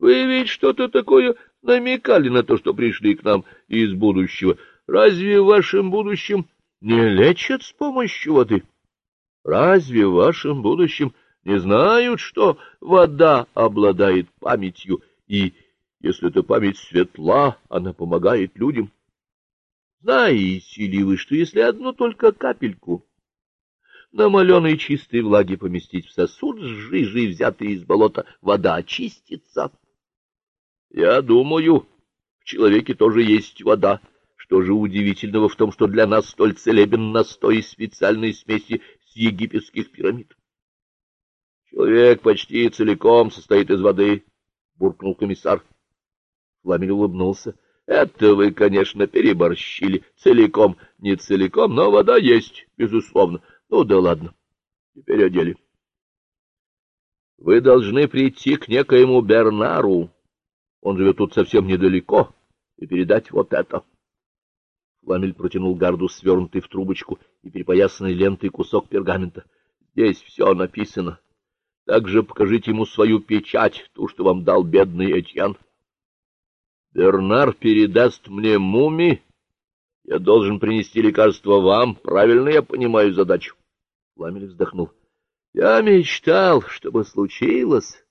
Вы ведь что-то такое намекали на то, что пришли к нам из будущего. Разве в вашем будущем не лечат с помощью воды? Разве в вашем будущем не знают, что вода обладает памятью, и, если эта память светла, она помогает людям? Знаете ли вы, что если одну только капельку намаленной чистой влаги поместить в сосуд с жижей, взятой из болота, вода очистится? Я думаю, в человеке тоже есть вода. Что же удивительного в том, что для нас столь целебен настой из специальной смеси с египетских пирамид? Человек почти целиком состоит из воды, — буркнул комиссар. Фламель улыбнулся. — Это вы, конечно, переборщили. Целиком, не целиком, но вода есть, безусловно. Ну да ладно, теперь о деле. Вы должны прийти к некоему Бернару. Он живет тут совсем недалеко, и передать вот это. Фламель протянул гарду свернутый в трубочку и перепоясанный лентой кусок пергамента. Здесь все написано. Также покажите ему свою печать, ту, что вам дал бедный Этьян. Бернар передаст мне муми. Я должен принести лекарство вам. Правильно я понимаю задачу. Фламель вздохнул. Я мечтал, чтобы случилось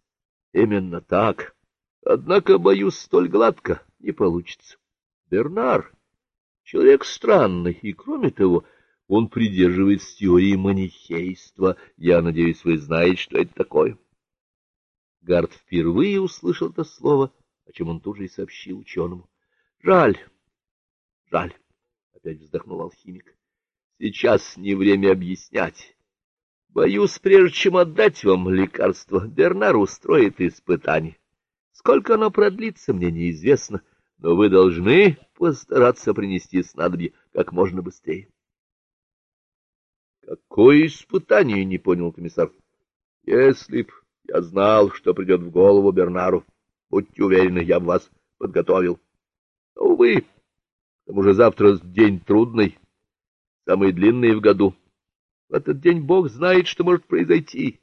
именно так. Однако, боюсь, столь гладко не получится. Бернар — человек странный, и, кроме того, он придерживается теории манихейства. Я надеюсь, вы знаете, что это такое. Гард впервые услышал это слово, о чем он тут же и сообщил ученому. — Жаль, жаль, — опять вздохнул алхимик. — Сейчас не время объяснять. Боюсь, прежде чем отдать вам лекарство, Бернар устроит испытание. Сколько оно продлится, мне неизвестно, но вы должны постараться принести снадобье как можно быстрее. — Какое испытание? — не понял комиссар. — Если б я знал, что придет в голову Бернару, будьте уверены, я бы вас подготовил. Но, увы, к тому же завтра день трудный, самый длинный в году. В этот день Бог знает, что может произойти.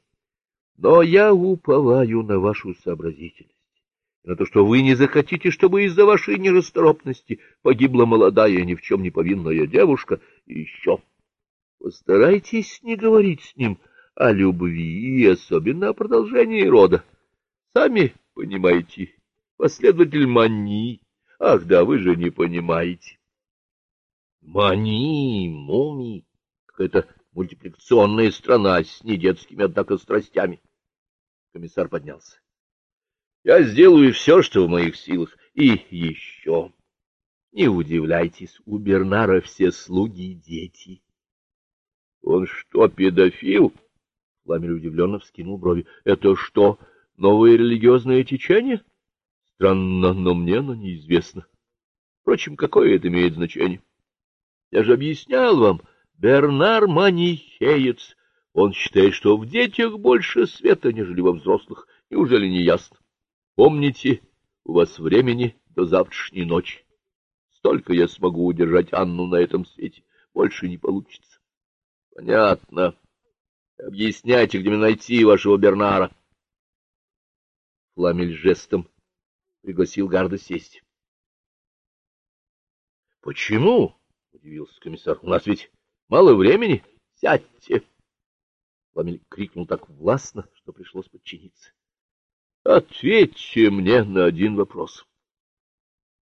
Но я уповаю на вашу сообразительность на то, что вы не захотите, чтобы из-за вашей нерасторопности погибла молодая, ни в чем не повинная девушка, и еще постарайтесь не говорить с ним о любви и особенно о продолжении рода. Сами понимаете, последователь Мани. Ах да, вы же не понимаете. Мани, муми, какая-то мультипликационная страна с недетскими, однако, страстями. Комиссар поднялся. Я сделаю все, что в моих силах. И еще. Не удивляйтесь, у Бернара все слуги и дети. Он что, педофил? Фламель удивленно вскинул брови. Это что, новое религиозное течение? Странно, но мне оно неизвестно. Впрочем, какое это имеет значение? Я же объяснял вам, Бернар манихеец. Он считает, что в детях больше света, нежели во взрослых. Неужели не ясно? Помните, у вас времени до завтрашней ночи. Столько я смогу удержать Анну на этом свете. Больше не получится. Понятно. Объясняйте, где мне найти вашего Бернара. Фламель жестом пригласил Гарда сесть. — Почему? — удивился комиссар. — У нас ведь мало времени. Сядьте. Фламель крикнул так властно, что пришлось подчиниться. Ответьте мне на один вопрос.